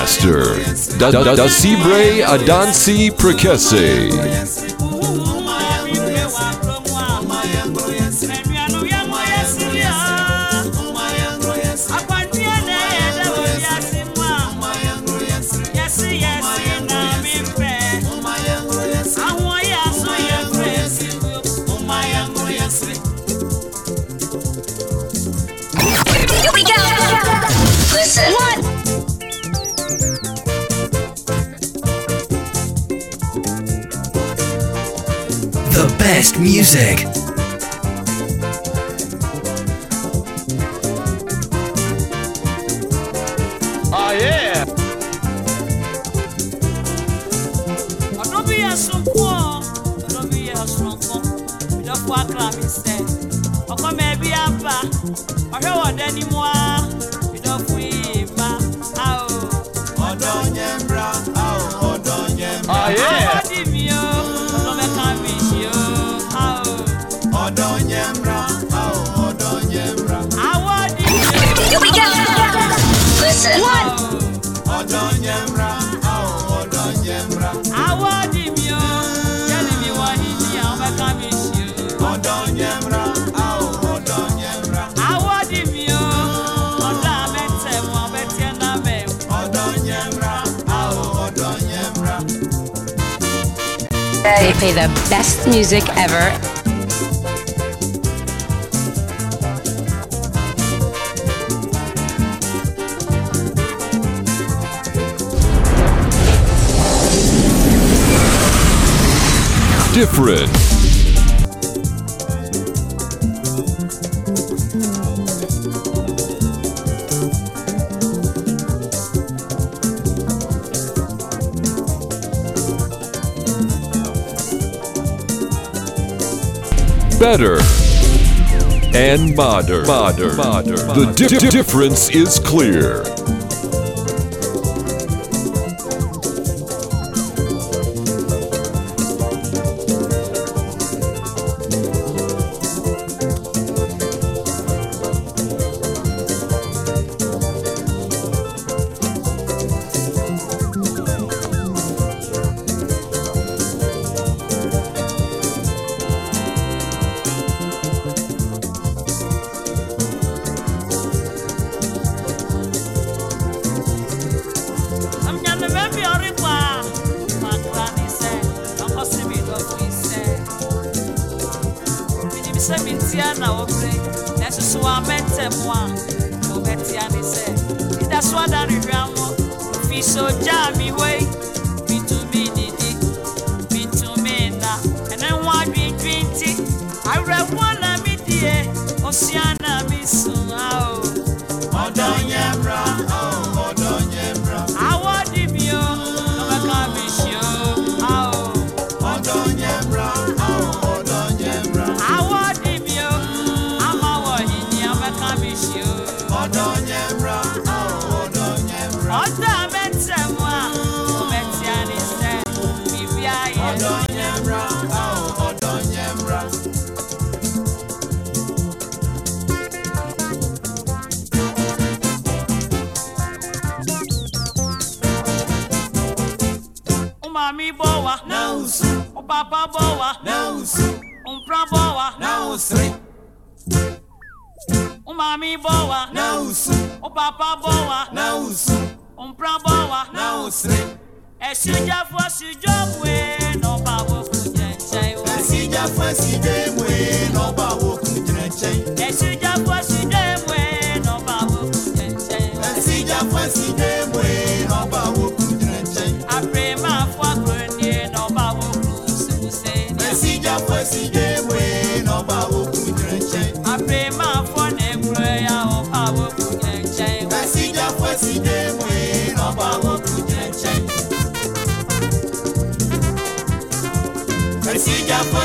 master, da, da, da Cibre Adansi Prekese. best music. They play the best music ever. different. Better and modern. modern. modern. The di- difference is clear.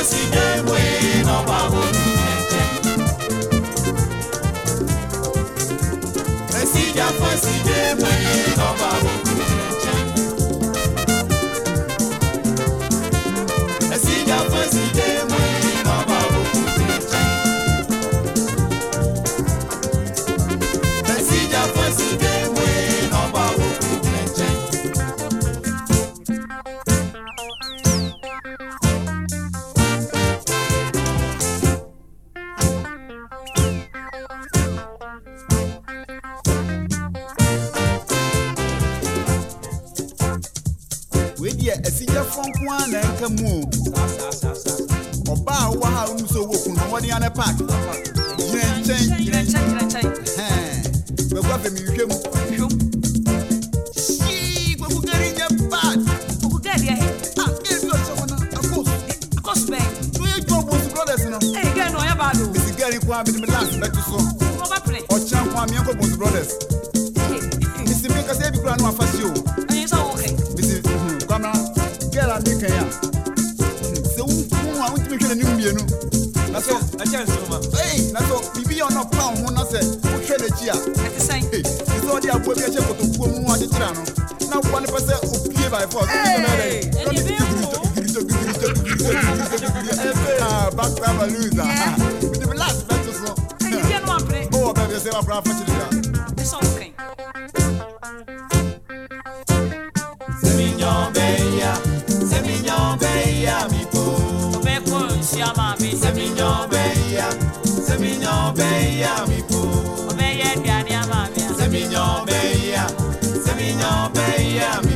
si ọbẹ̀ yá mi kú. ọbẹ̀ yẹ bí yá yá mi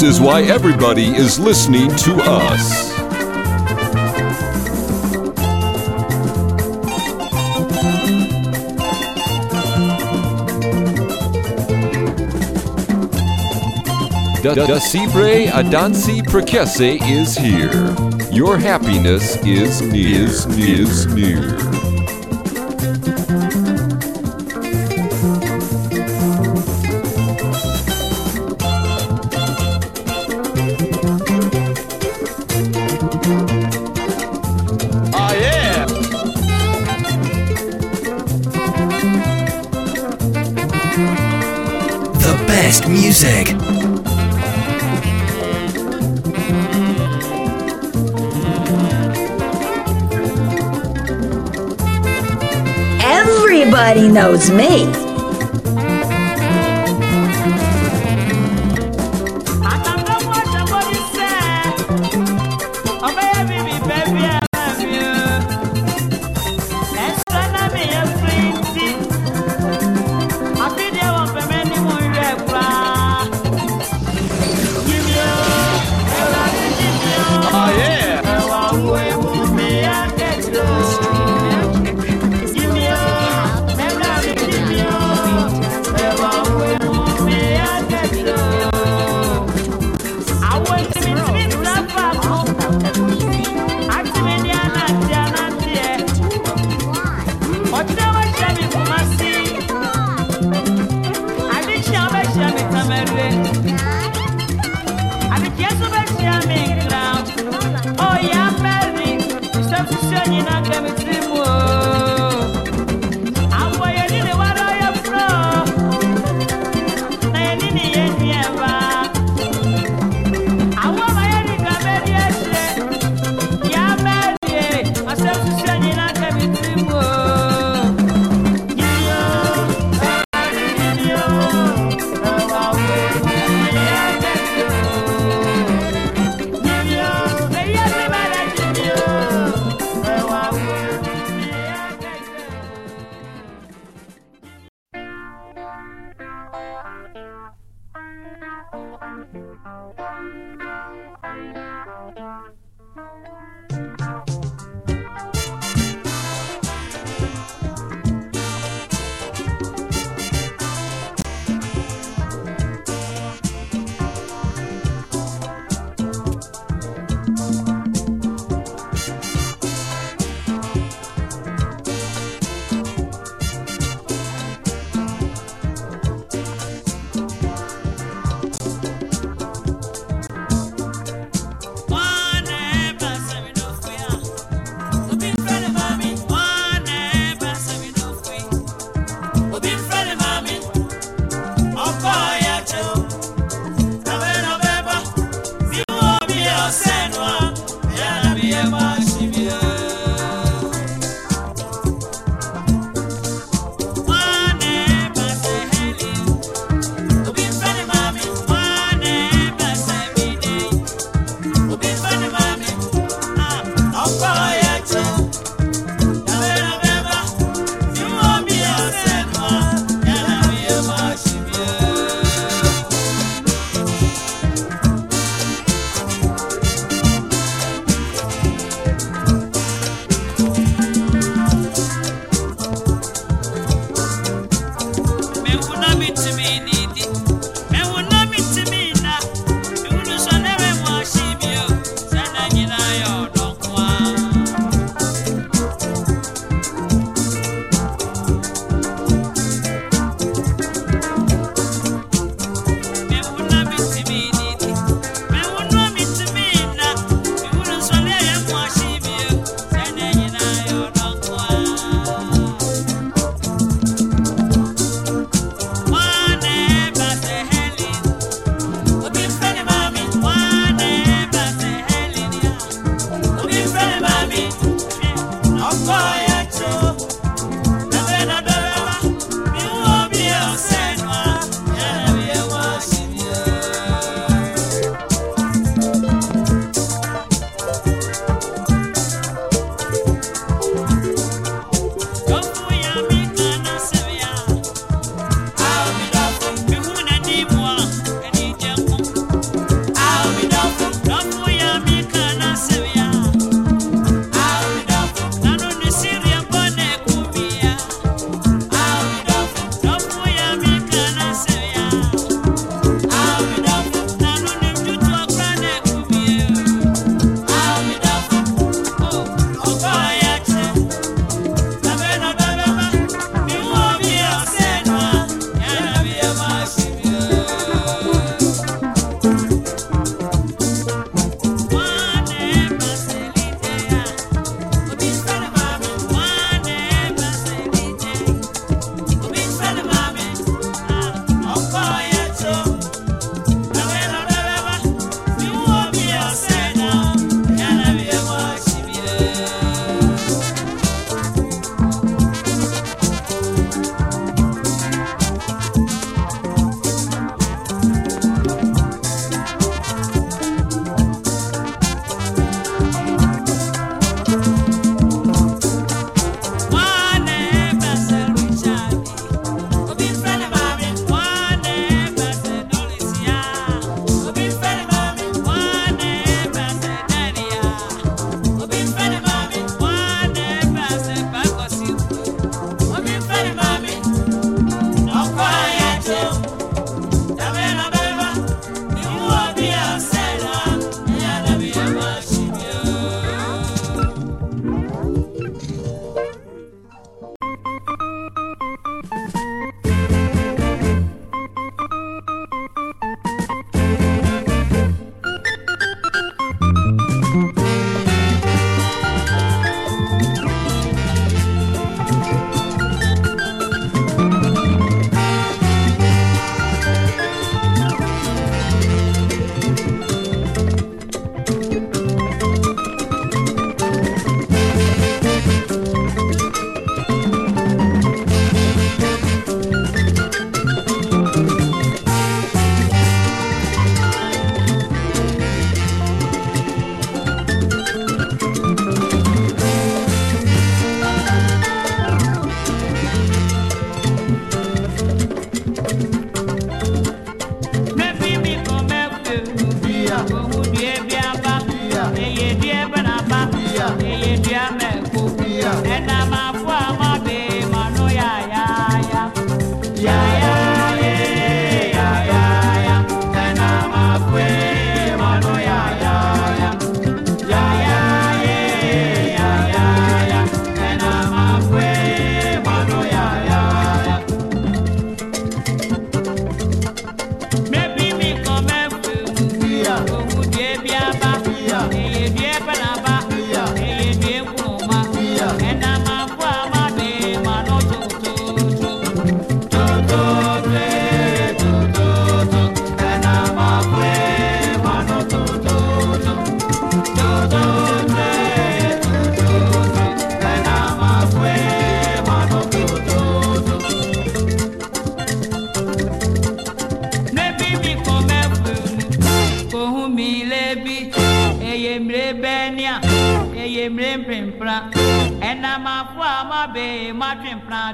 This is why everybody is listening to us. Da Da Cibre Adansi Prekese is here. Your happiness is near. Is, is near.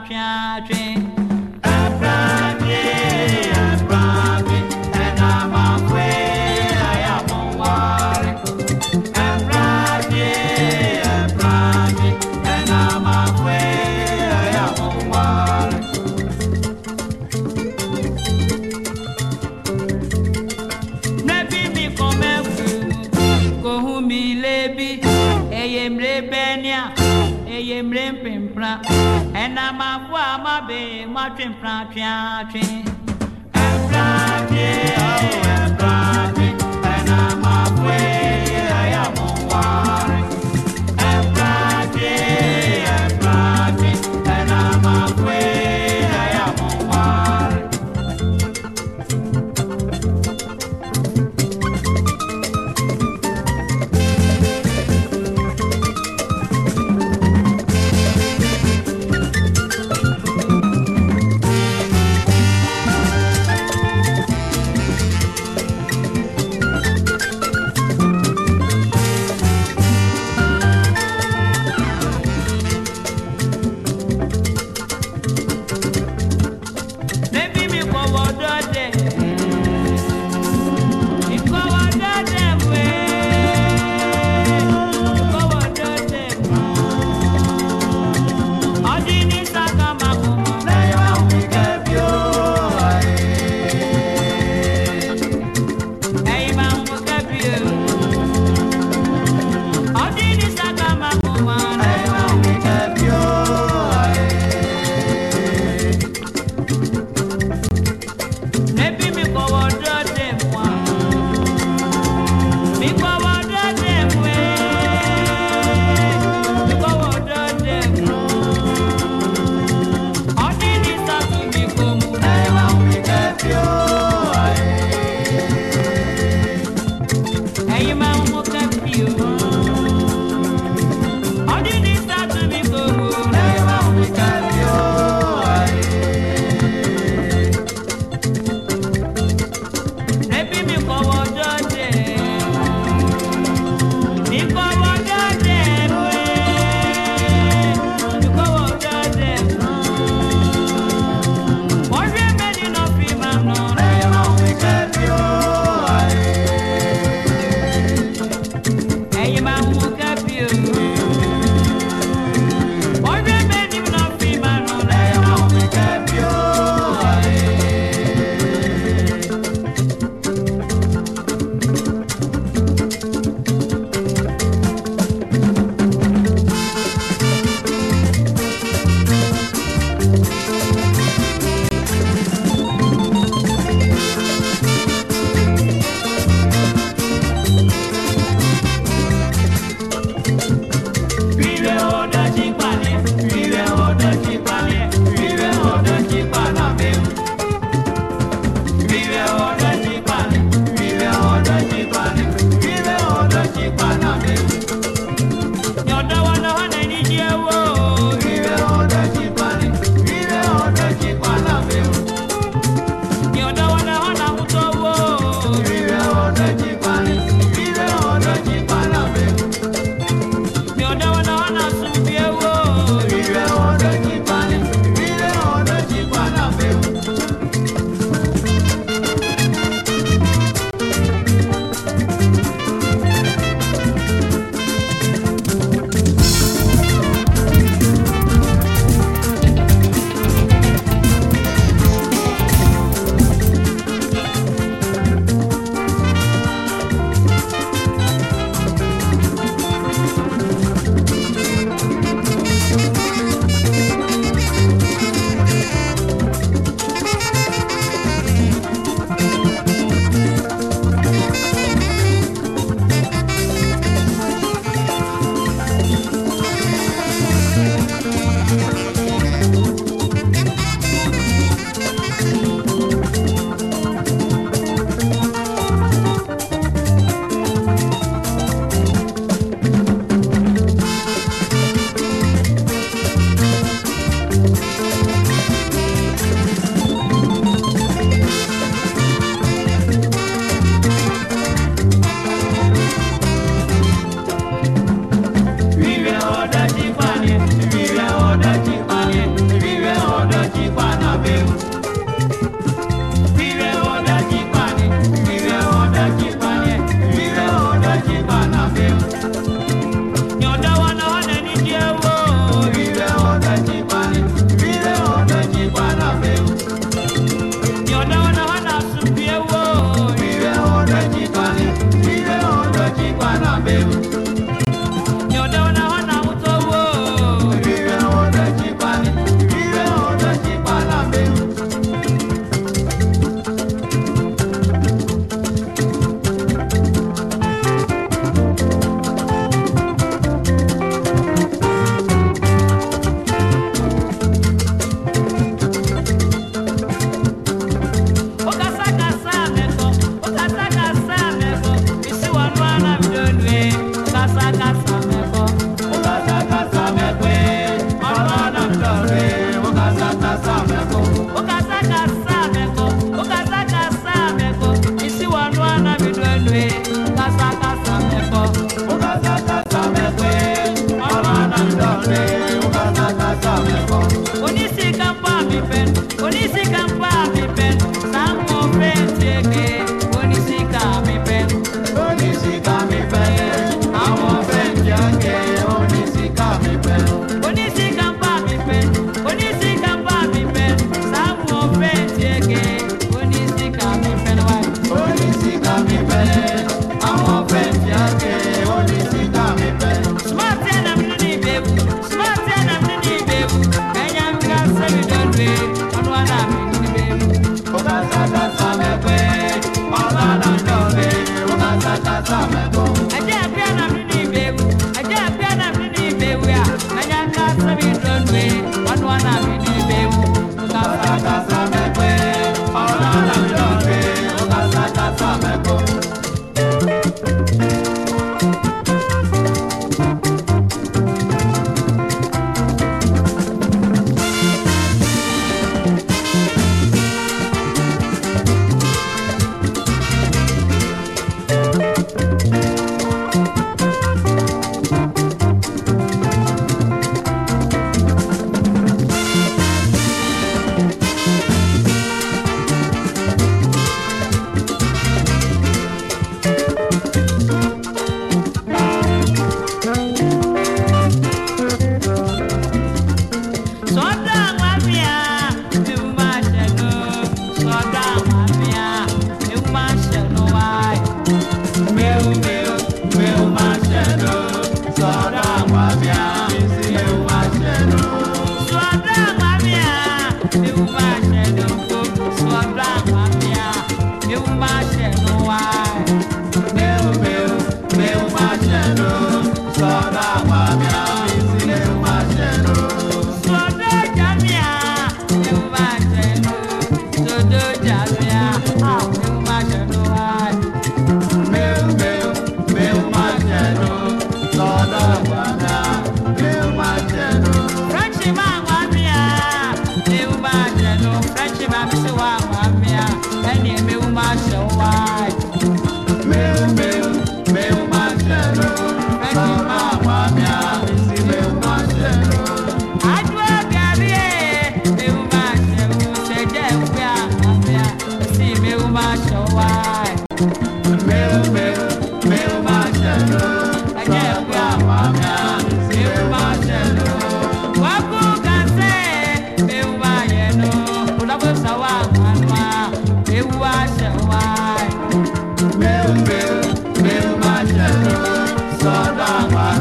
Twe Nhà.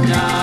Yeah.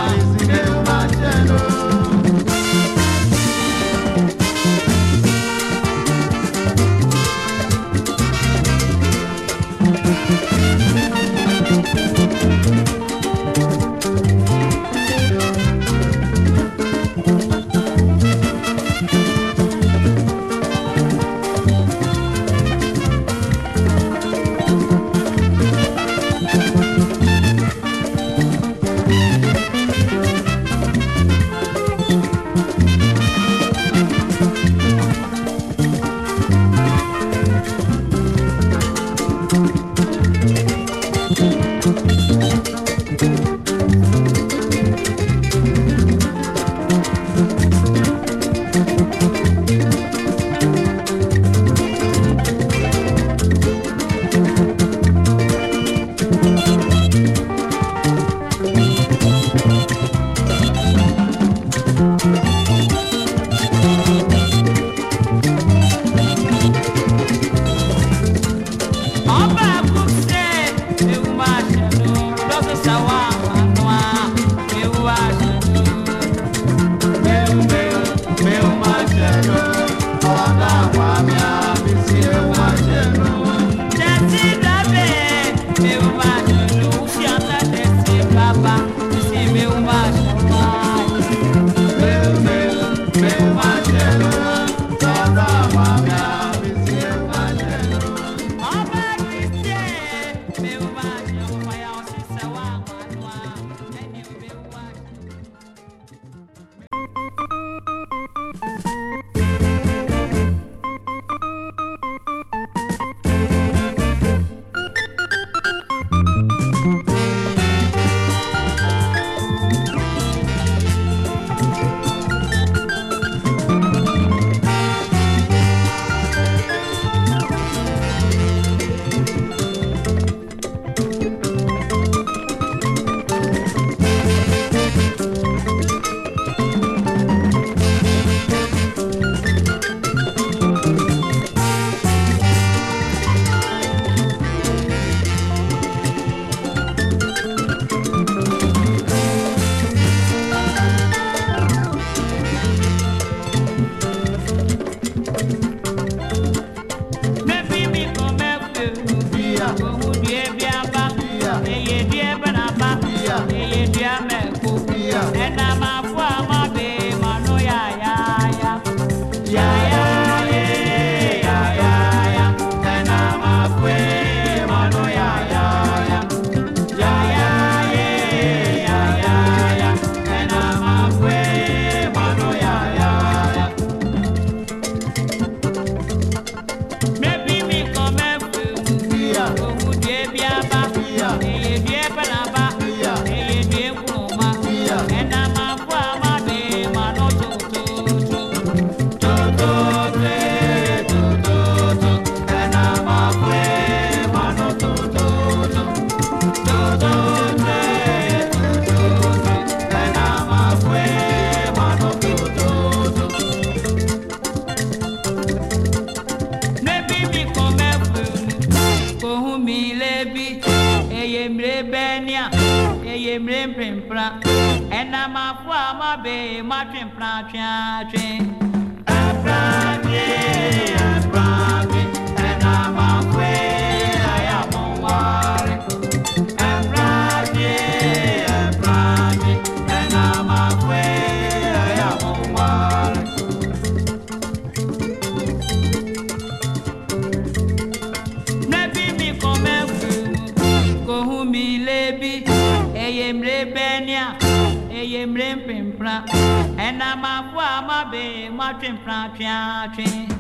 ထွင်ဖရာဖျားထွင်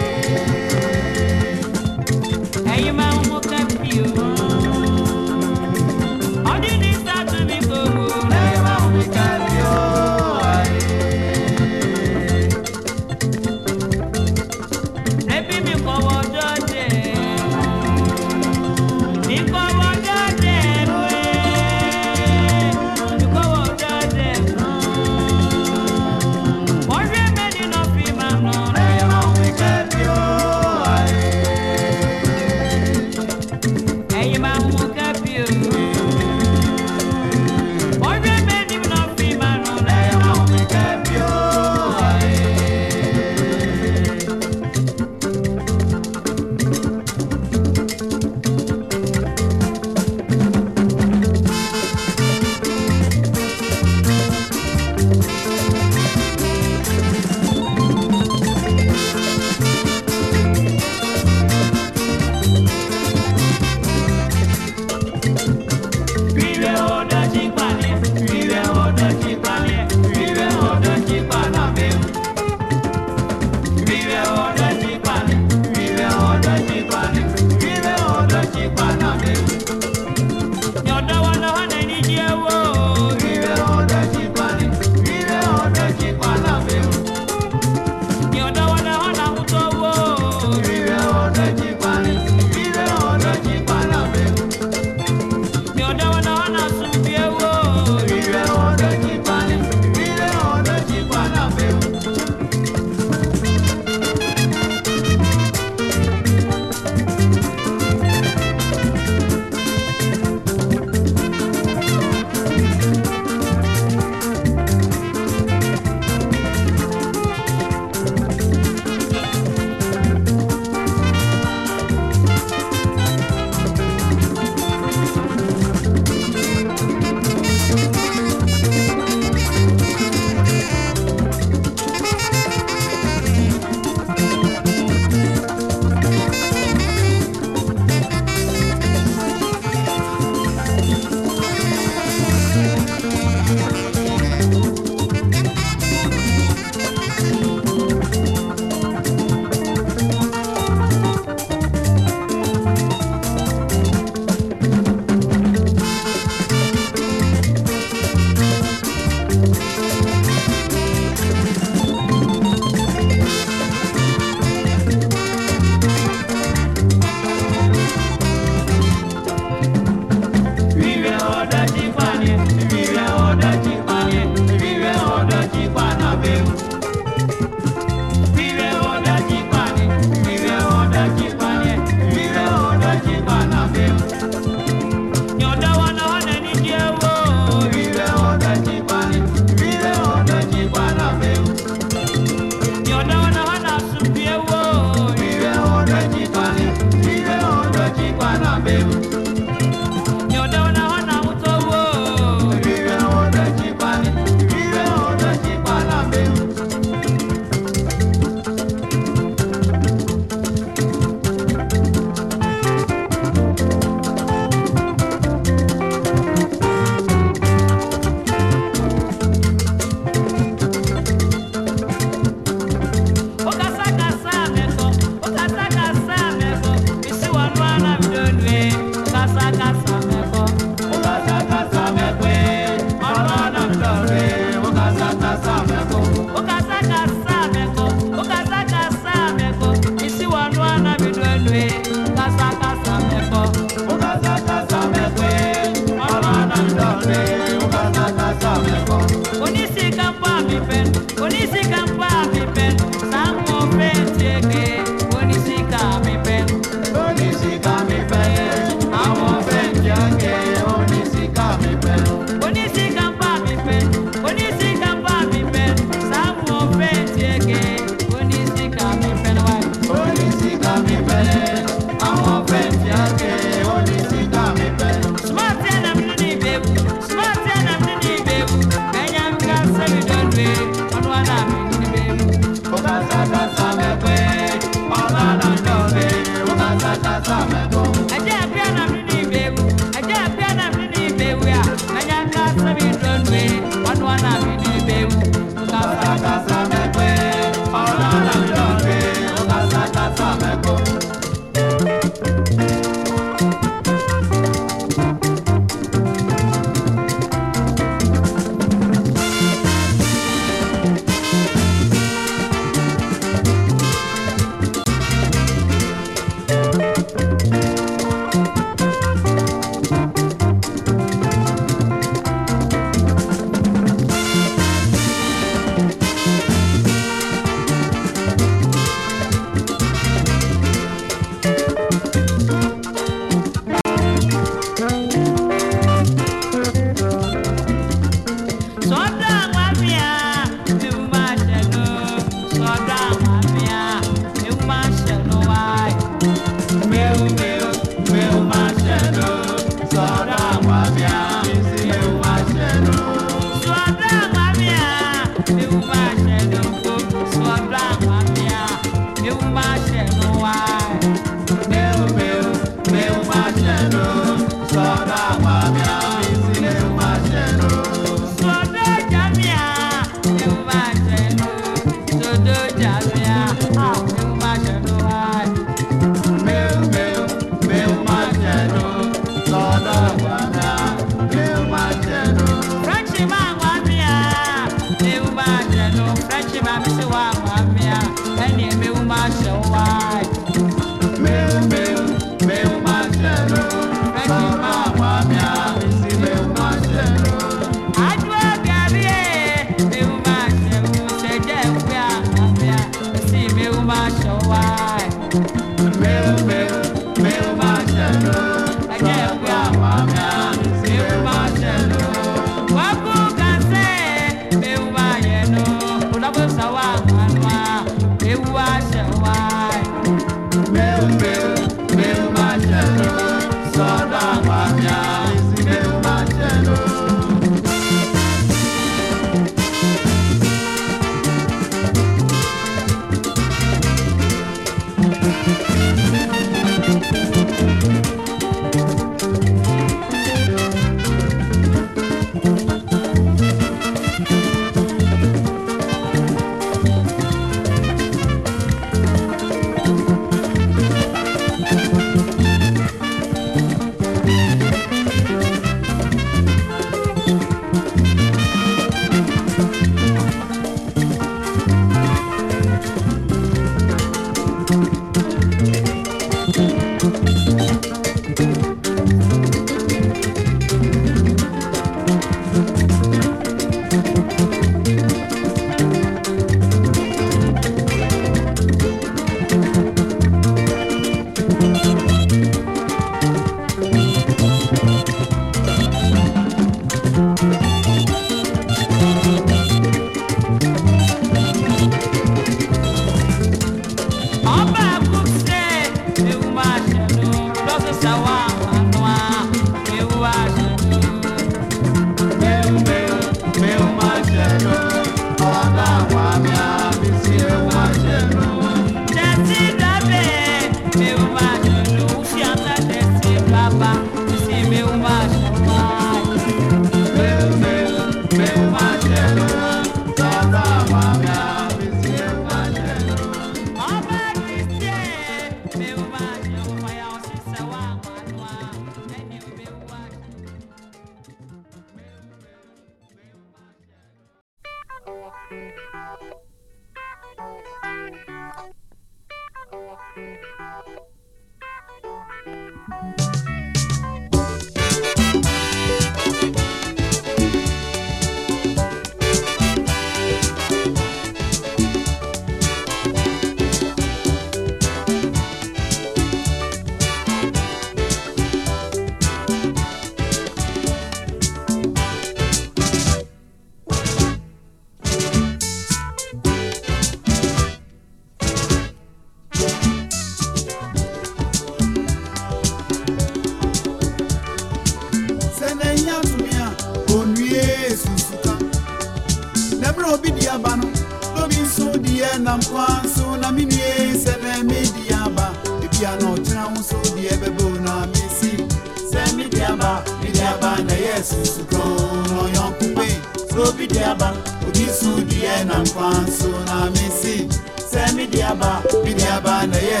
deɛ nam kwan so na mesi sɛ medi aba medi aba na ɛyɛ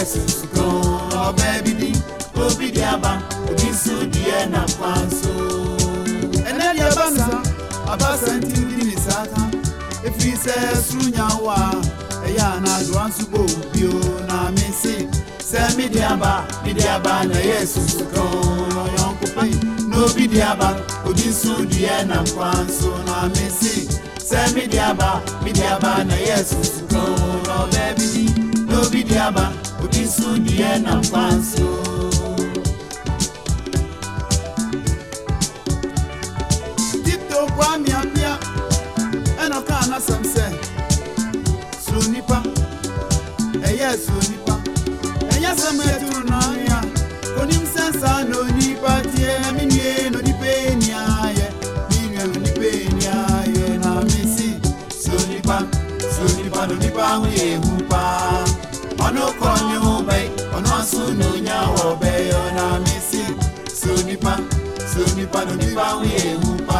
na ɔbaa bi di obi di aba obi nso deɛ nam kwan so ɛnɛ deɛ aba no aba sa nti wodi ne saa ka ɛfiri sɛ soro nya wo a ɛyɛ a na adoa nso bɔ wo bio na mese sɛ mede aba mede aba na ɛyɛ susukɔ na ɔyɔnko pɛi na obi de aba obi nso deɛ nam kwan so na mese sɛ mede aba mede aba na ɛyɛ susukɔ na ɔbaa bi di na obi de aba obi nso deɛ nam kwan so tito kwa miapia ɛna ɔka anasɛm sɛ suro nipa ɛyɛ suro nipa ɛnyɛ sɛm ɛturu nɔɔre a onim na onipa na me na mmadụ dibanwụ ya egwukpa ọnụụka onye ụbe ọnụasụ na onye awọbe ya na misi sonipa sonipa na dibanwụ ya egwukpa